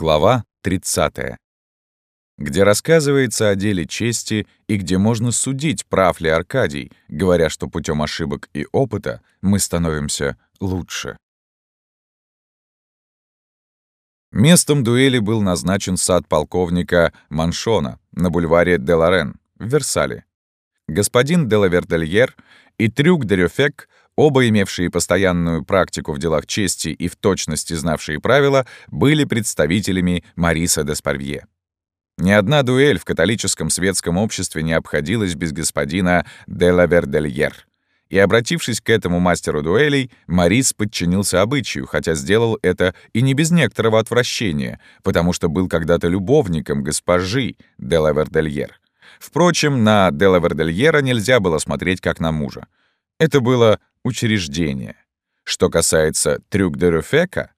Глава 30. Где рассказывается о деле чести и где можно судить, прав ли Аркадий, говоря, что путем ошибок и опыта мы становимся лучше. Местом дуэли был назначен сад полковника Маншона на бульваре Деларен в Версале. Господин Делавердельер и Трюк Дерюфек Оба, имевшие постоянную практику в делах чести и в точности знавшие правила, были представителями Мариса де Спарвье. Ни одна дуэль в католическом светском обществе не обходилась без господина де Лавердельер. И, обратившись к этому мастеру дуэлей, Марис подчинился обычаю, хотя сделал это и не без некоторого отвращения, потому что был когда-то любовником госпожи де Лавердельер. Впрочем, на де Лавердельера нельзя было смотреть как на мужа. Это было учреждение. Что касается Трюк-де-Рюфека,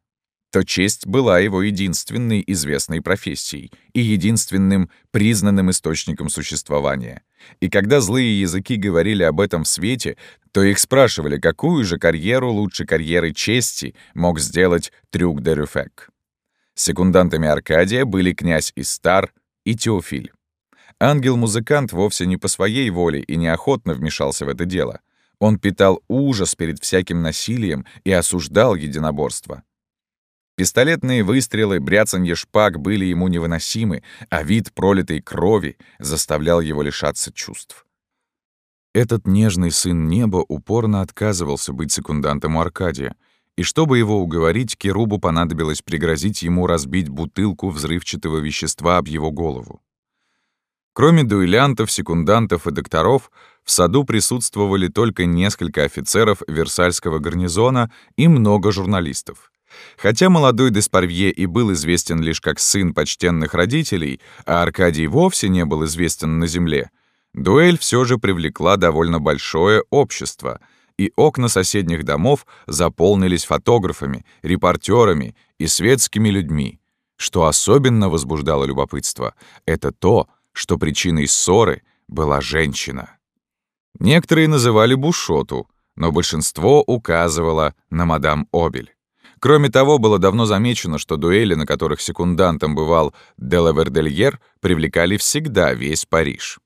то честь была его единственной известной профессией и единственным признанным источником существования. И когда злые языки говорили об этом в свете, то их спрашивали, какую же карьеру лучше карьеры чести мог сделать Трюк-де-Рюфек. Секундантами Аркадия были князь Истар и Теофиль. Ангел-музыкант вовсе не по своей воле и неохотно вмешался в это дело — он питал ужас перед всяким насилием и осуждал единоборство. Пистолетные выстрелы, бряцанье шпаг были ему невыносимы, а вид пролитой крови заставлял его лишаться чувств. Этот нежный сын неба упорно отказывался быть секундантом у Аркадия, и чтобы его уговорить, Керубу понадобилось пригрозить ему разбить бутылку взрывчатого вещества об его голову. Кроме дуэлянтов, секундантов и докторов, в саду присутствовали только несколько офицеров Версальского гарнизона и много журналистов. Хотя молодой Деспарвье и был известен лишь как сын почтенных родителей, а Аркадий вовсе не был известен на земле, дуэль все же привлекла довольно большое общество, и окна соседних домов заполнились фотографами, репортерами и светскими людьми. Что особенно возбуждало любопытство, это то, что причиной ссоры была женщина. Некоторые называли Бушоту, но большинство указывало на мадам Обель. Кроме того, было давно замечено, что дуэли, на которых секундантом бывал Делавердельер, привлекали всегда весь Париж.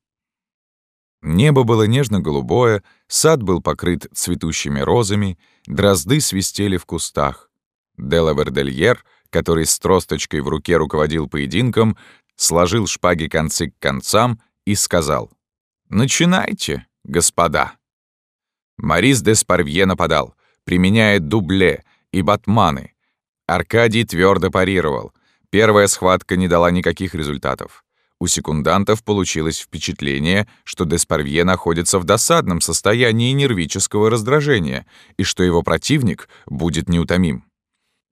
Небо было нежно-голубое, сад был покрыт цветущими розами, дрозды свистели в кустах. Делавердельер, который с тросточкой в руке руководил поединком, сложил шпаги концы к концам и сказал «Начинайте, господа». Марис де Спарвье нападал, применяя дубле и батманы. Аркадий твердо парировал. Первая схватка не дала никаких результатов. У секундантов получилось впечатление, что Деспарвье находится в досадном состоянии нервического раздражения и что его противник будет неутомим.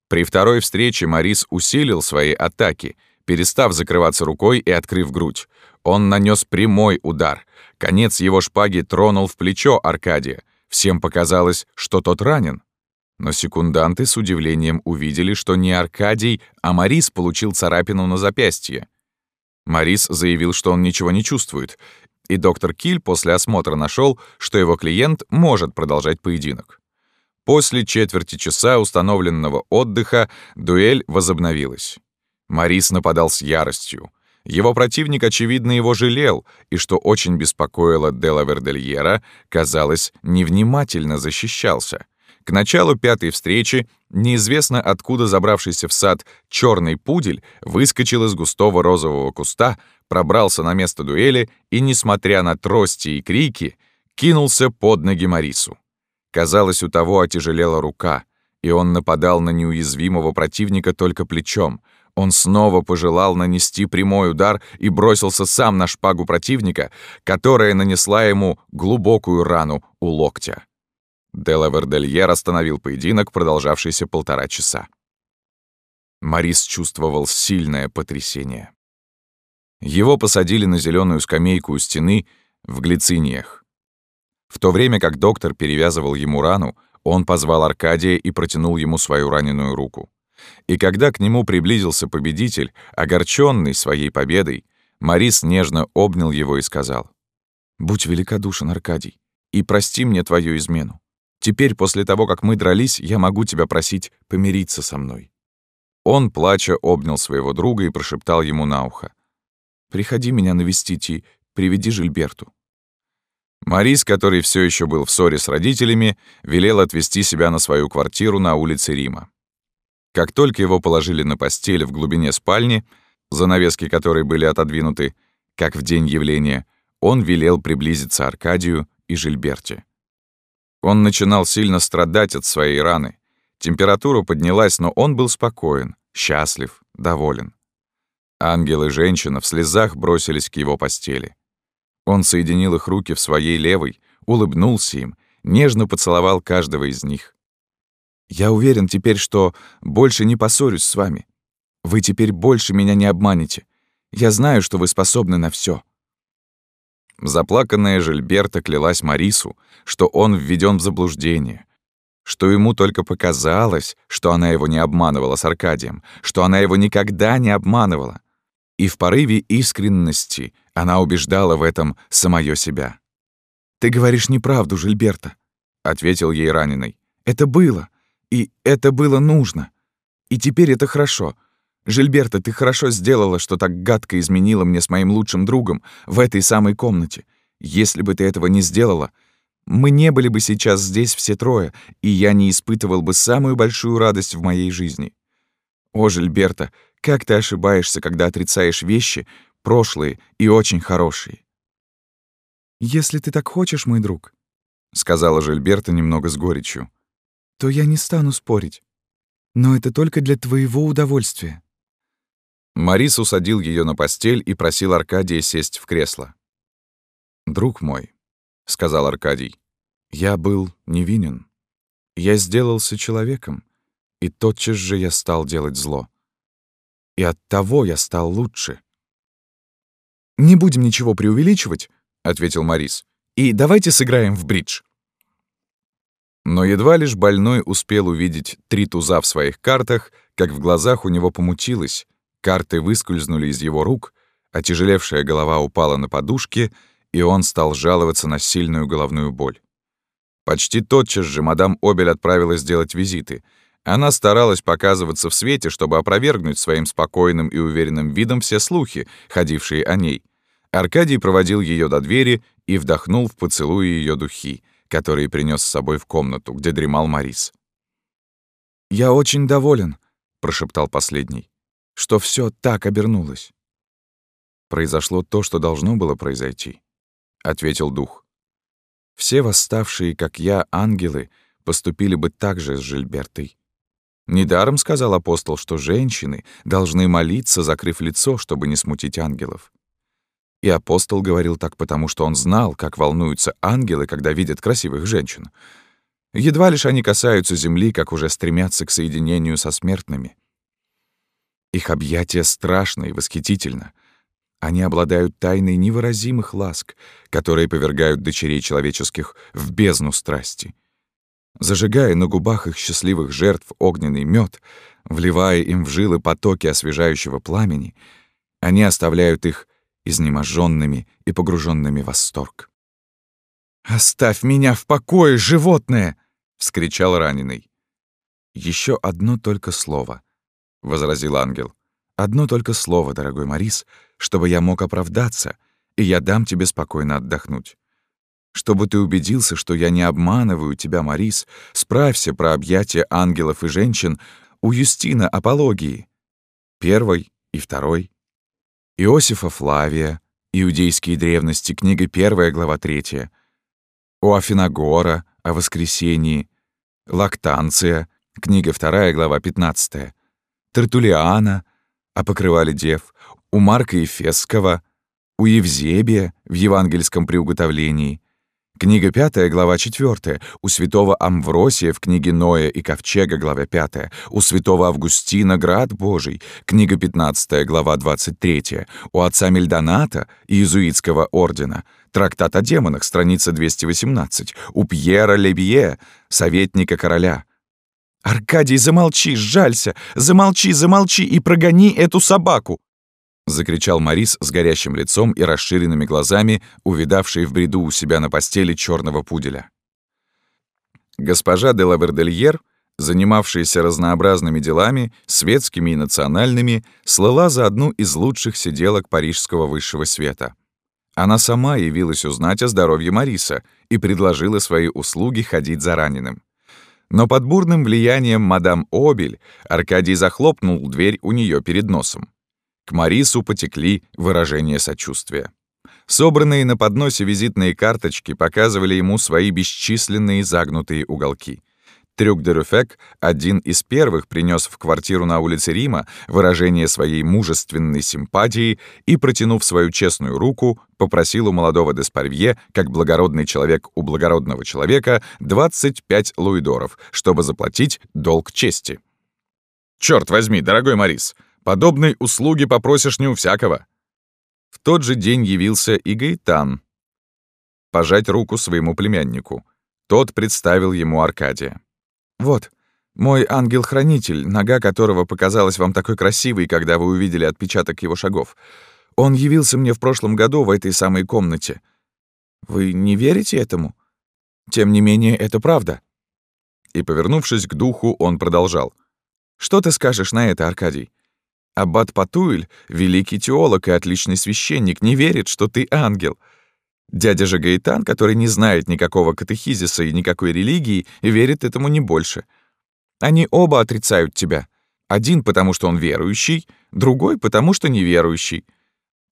При второй встрече Марис усилил свои атаки — перестав закрываться рукой и открыв грудь. Он нанес прямой удар. Конец его шпаги тронул в плечо Аркадия. Всем показалось, что тот ранен. Но секунданты с удивлением увидели, что не Аркадий, а Марис получил царапину на запястье. Марис заявил, что он ничего не чувствует, и доктор Киль после осмотра нашел, что его клиент может продолжать поединок. После четверти часа установленного отдыха дуэль возобновилась. Марис нападал с яростью. Его противник, очевидно, его жалел, и, что очень беспокоило Делла Вердельера, казалось, невнимательно защищался. К началу пятой встречи неизвестно откуда забравшийся в сад черный пудель выскочил из густого розового куста, пробрался на место дуэли и, несмотря на трости и крики, кинулся под ноги Марису. Казалось, у того отяжелела рука, и он нападал на неуязвимого противника только плечом — он снова пожелал нанести прямой удар и бросился сам на шпагу противника, которая нанесла ему глубокую рану у локтя. Делавердельер остановил поединок, продолжавшийся полтора часа. Марис чувствовал сильное потрясение. Его посадили на зеленую скамейку у стены в глициниях. В то время как доктор перевязывал ему рану, он позвал Аркадия и протянул ему свою раненую руку. И когда к нему приблизился победитель, огорченный своей победой, Марис нежно обнял его и сказал, «Будь великодушен, Аркадий, и прости мне твою измену. Теперь, после того, как мы дрались, я могу тебя просить помириться со мной». Он, плача, обнял своего друга и прошептал ему на ухо. «Приходи меня навестить и приведи Жильберту». Марис, который все еще был в ссоре с родителями, велел отвезти себя на свою квартиру на улице Рима. Как только его положили на постель в глубине спальни, занавески которой были отодвинуты, как в день явления, он велел приблизиться Аркадию и Жильберте. Он начинал сильно страдать от своей раны. Температура поднялась, но он был спокоен, счастлив, доволен. Ангел и женщина в слезах бросились к его постели. Он соединил их руки в своей левой, улыбнулся им, нежно поцеловал каждого из них. «Я уверен теперь, что больше не поссорюсь с вами. Вы теперь больше меня не обманете. Я знаю, что вы способны на все. Заплаканная Жильберта клялась Марису, что он введен в заблуждение, что ему только показалось, что она его не обманывала с Аркадием, что она его никогда не обманывала. И в порыве искренности она убеждала в этом самое себя. «Ты говоришь неправду, Жильберта», — ответил ей раненый. «Это было, и это было нужно. И теперь это хорошо. Жильберта, ты хорошо сделала, что так гадко изменила мне с моим лучшим другом в этой самой комнате. Если бы ты этого не сделала, мы не были бы сейчас здесь все трое, и я не испытывал бы самую большую радость в моей жизни. О, Жильберта, как ты ошибаешься, когда отрицаешь вещи, прошлые и очень хорошие. «Если ты так хочешь, мой друг», — сказала Жильберта немного с горечью, «то я не стану спорить. Но это только для твоего удовольствия». Марис усадил ее на постель и просил Аркадия сесть в кресло. «Друг мой», — сказал Аркадий, — «я был невинен. Я сделался человеком, и тотчас же я стал делать зло. И от того я стал лучше». «Не будем ничего преувеличивать», — ответил Марис, — «и давайте сыграем в бридж». Но едва лишь больной успел увидеть три туза в своих картах, как в глазах у него помутилось, Карты выскользнули из его рук, отяжелевшая голова упала на подушки, и он стал жаловаться на сильную головную боль. Почти тотчас же мадам Обель отправилась делать визиты. Она старалась показываться в свете, чтобы опровергнуть своим спокойным и уверенным видом все слухи, ходившие о ней. Аркадий проводил ее до двери и вдохнул в поцелуи ее духи, которые принес с собой в комнату, где дремал Марис. «Я очень доволен», — прошептал последний что все так обернулось. Произошло то, что должно было произойти, ответил дух. Все восставшие, как я, ангелы, поступили бы так же с Жильбертой. Недаром сказал апостол, что женщины должны молиться, закрыв лицо, чтобы не смутить ангелов. И апостол говорил так потому, что он знал, как волнуются ангелы, когда видят красивых женщин. Едва лишь они касаются земли, как уже стремятся к соединению со смертными. Их объятия страшно и восхитительно. Они обладают тайной невыразимых ласк, которые повергают дочерей человеческих в бездну страсти. Зажигая на губах их счастливых жертв огненный мед, вливая им в жилы потоки освежающего пламени, они оставляют их изнеможенными и погруженными в восторг. «Оставь меня в покое, животное!» — вскричал раненый. Еще одно только слово —— возразил ангел. «Одно только слово, дорогой Марис, чтобы я мог оправдаться, и я дам тебе спокойно отдохнуть. Чтобы ты убедился, что я не обманываю тебя, Марис, справься про объятия ангелов и женщин у Юстина Апологии, первой и второй, Иосифа Флавия, Иудейские древности, книга 1, глава 3, у Афиногора о воскресении, Лактанция, книга 2, глава 15, Тертулиана, о покрывале дев, у Марка Ефесского, у Евзебия в евангельском приуготовлении, Книга 5, глава 4, у святого Амвросия в книге Ноя и Ковчега, глава 5, у святого Августина Град Божий, книга 15, глава 23, у отца Мельдоната иезуитского ордена, трактат о демонах, страница 218, у Пьера Лебье, советника короля, «Аркадий, замолчи, сжалься! Замолчи, замолчи и прогони эту собаку!» Закричал Морис с горящим лицом и расширенными глазами, увидавший в бреду у себя на постели черного пуделя. Госпожа де Лавердельер занимавшаяся разнообразными делами, светскими и национальными, слыла за одну из лучших сиделок парижского высшего света. Она сама явилась узнать о здоровье Мариса и предложила свои услуги ходить за раненым. Но под бурным влиянием мадам Обель Аркадий захлопнул дверь у нее перед носом. Марису потекли выражения сочувствия. Собранные на подносе визитные карточки показывали ему свои бесчисленные загнутые уголки. Трюк де Рюфек, один из первых, принес в квартиру на улице Рима выражение своей мужественной симпатии и, протянув свою честную руку, попросил у молодого Деспарвье, как благородный человек у благородного человека, 25 луидоров, чтобы заплатить долг чести. «Чёрт возьми, дорогой Морис, подобной услуги попросишь не у всякого». В тот же день явился и Гаитан пожать руку своему племяннику. Тот представил ему Аркадия. «Вот, мой ангел-хранитель, нога которого показалась вам такой красивой, когда вы увидели отпечаток его шагов. Он явился мне в прошлом году в этой самой комнате. Вы не верите этому? Тем не менее, это правда». И, повернувшись к духу, он продолжал. «Что ты скажешь на это, Аркадий? Аббат Патуэль, великий теолог и отличный священник, не верит, что ты ангел». Дядя же Гаитан, который не знает никакого катехизиса и никакой религии, верит этому не больше. Они оба отрицают тебя. Один потому, что он верующий, другой потому, что неверующий.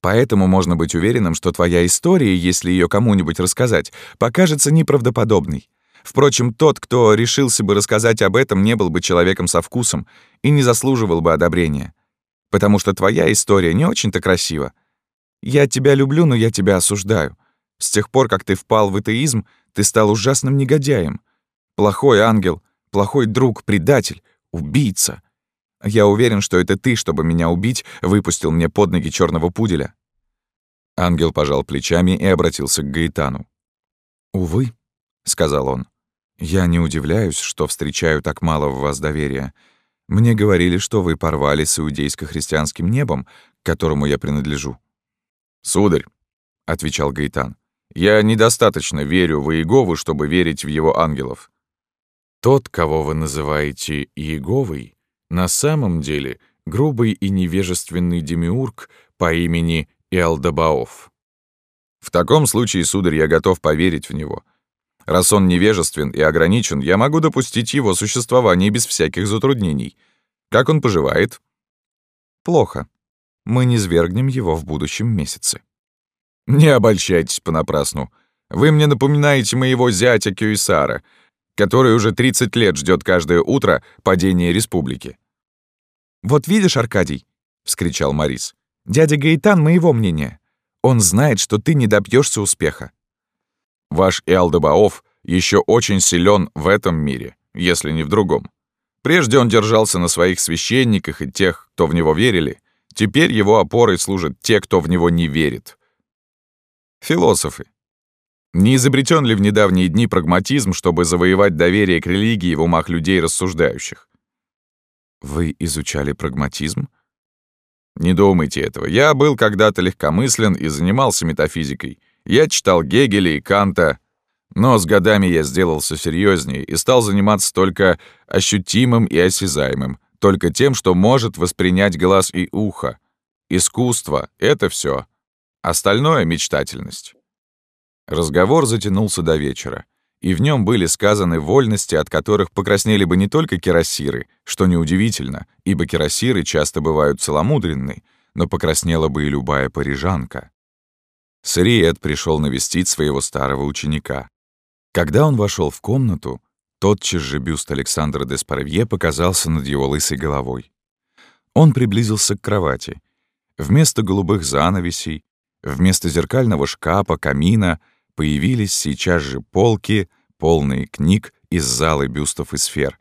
Поэтому можно быть уверенным, что твоя история, если ее кому-нибудь рассказать, покажется неправдоподобной. Впрочем, тот, кто решился бы рассказать об этом, не был бы человеком со вкусом и не заслуживал бы одобрения. Потому что твоя история не очень-то красива. Я тебя люблю, но я тебя осуждаю. С тех пор, как ты впал в атеизм, ты стал ужасным негодяем. Плохой ангел, плохой друг, предатель, убийца. Я уверен, что это ты, чтобы меня убить, выпустил мне под ноги черного пуделя». Ангел пожал плечами и обратился к Гаитану. «Увы», — сказал он, — «я не удивляюсь, что встречаю так мало в вас доверия. Мне говорили, что вы порвали с иудейско-христианским небом, к которому я принадлежу». «Сударь», — отвечал Гаитан, я недостаточно верю в Иегову, чтобы верить в его ангелов. Тот, кого вы называете Иеговой, на самом деле грубый и невежественный демиург по имени Иалдабаоф. В таком случае, сударь, я готов поверить в него. Раз он невежествен и ограничен, я могу допустить его существование без всяких затруднений. Как он поживает? Плохо. Мы не свергнем его в будущем месяце. «Не обольщайтесь понапрасну. Вы мне напоминаете моего зятя Кюисара, который уже 30 лет ждет каждое утро падения республики». «Вот видишь, Аркадий», — вскричал Морис, — «дядя Гаитан моего мнения. Он знает, что ты не добьешься успеха». «Ваш Иалдебаоф еще очень силен в этом мире, если не в другом. Прежде он держался на своих священниках и тех, кто в него верили. Теперь его опорой служат те, кто в него не верит. Философы. Не изобретен ли в недавние дни прагматизм, чтобы завоевать доверие к религии в умах людей рассуждающих? Вы изучали прагматизм? Не думайте этого. Я был когда-то легкомыслен и занимался метафизикой. Я читал Гегеля и Канта, но с годами я сделался серьезнее и стал заниматься только ощутимым и осязаемым, только тем, что может воспринять глаз и ухо. Искусство — это все. Остальное — мечтательность. Разговор затянулся до вечера, и в нем были сказаны вольности, от которых покраснели бы не только кирасиры, что неудивительно, ибо кирасиры часто бывают целомудренны, но покраснела бы и любая парижанка. Сриет пришел навестить своего старого ученика. Когда он вошел в комнату, тотчас же бюст Александра де Спаравье показался над его лысой головой. Он приблизился к кровати. Вместо голубых занавесей Вместо зеркального шкафа, камина появились сейчас же полки, полные книг из залы бюстов и сфер.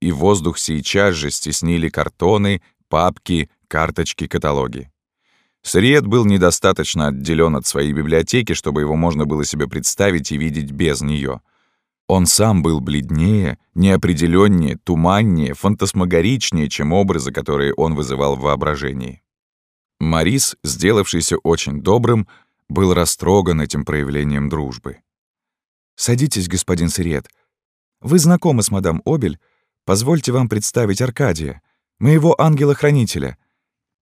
И воздух сейчас же стеснили картоны, папки, карточки, каталоги. Сриет был недостаточно отделен от своей библиотеки, чтобы его можно было себе представить и видеть без нее. Он сам был бледнее, неопределеннее, туманнее, фантасмагоричнее, чем образы, которые он вызывал в воображении. Марис, сделавшийся очень добрым, был растроган этим проявлением дружбы. «Садитесь, господин Сириет. Вы знакомы с мадам Обель. Позвольте вам представить Аркадия, моего ангела-хранителя.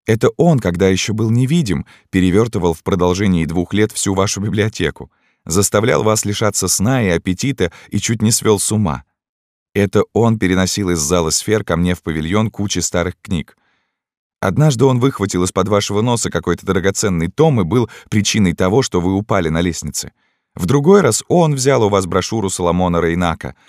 Это он, когда еще был невидим, перевертывал в продолжении двух лет всю вашу библиотеку, заставлял вас лишаться сна и аппетита и чуть не свел с ума. Это он переносил из зала сфер ко мне в павильон кучи старых книг. Однажды он выхватил из-под вашего носа какой-то драгоценный том и был причиной того, что вы упали на лестнице. В другой раз он взял у вас брошюру Соломона Рейнака —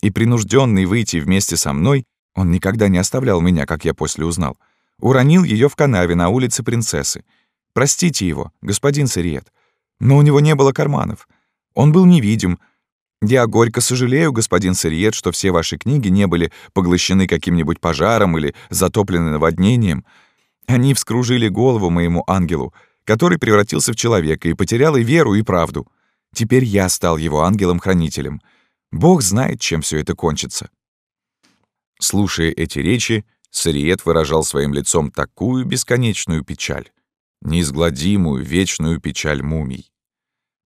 и принужденный выйти вместе со мной, он никогда не оставлял меня, как я после узнал, уронил ее в канаве на улице Принцессы. Простите его, господин Сириет, но у него не было карманов. Он был невидим. Я горько сожалею, господин Сириет, что все ваши книги не были поглощены каким-нибудь пожаром или затоплены наводнением. Они вскружили голову моему ангелу, который превратился в человека и потерял и веру, и правду. Теперь я стал его ангелом-хранителем — Бог знает, чем все это кончится. Слушая эти речи, Сариет выражал своим лицом такую бесконечную печаль, неизгладимую вечную печаль мумий.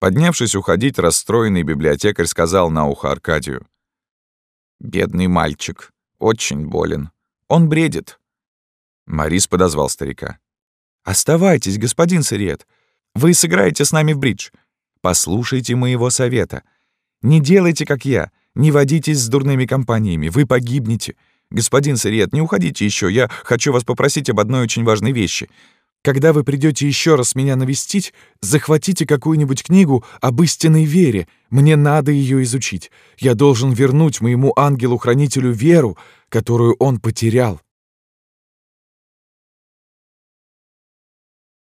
Поднявшись уходить, расстроенный библиотекарь сказал на ухо Аркадию. «Бедный мальчик, очень болен. Он бредит». Марис подозвал старика. «Оставайтесь, господин Сариет. Вы сыграете с нами в бридж. Послушайте моего совета. Не делайте, как я. Не водитесь с дурными компаниями. Вы погибнете. Господин Сариет, не уходите еще. Я хочу вас попросить об одной очень важной вещи. Когда вы придете еще раз меня навестить, захватите какую-нибудь книгу об истинной вере. Мне надо ее изучить. Я должен вернуть моему ангелу-хранителю веру, которую он потерял.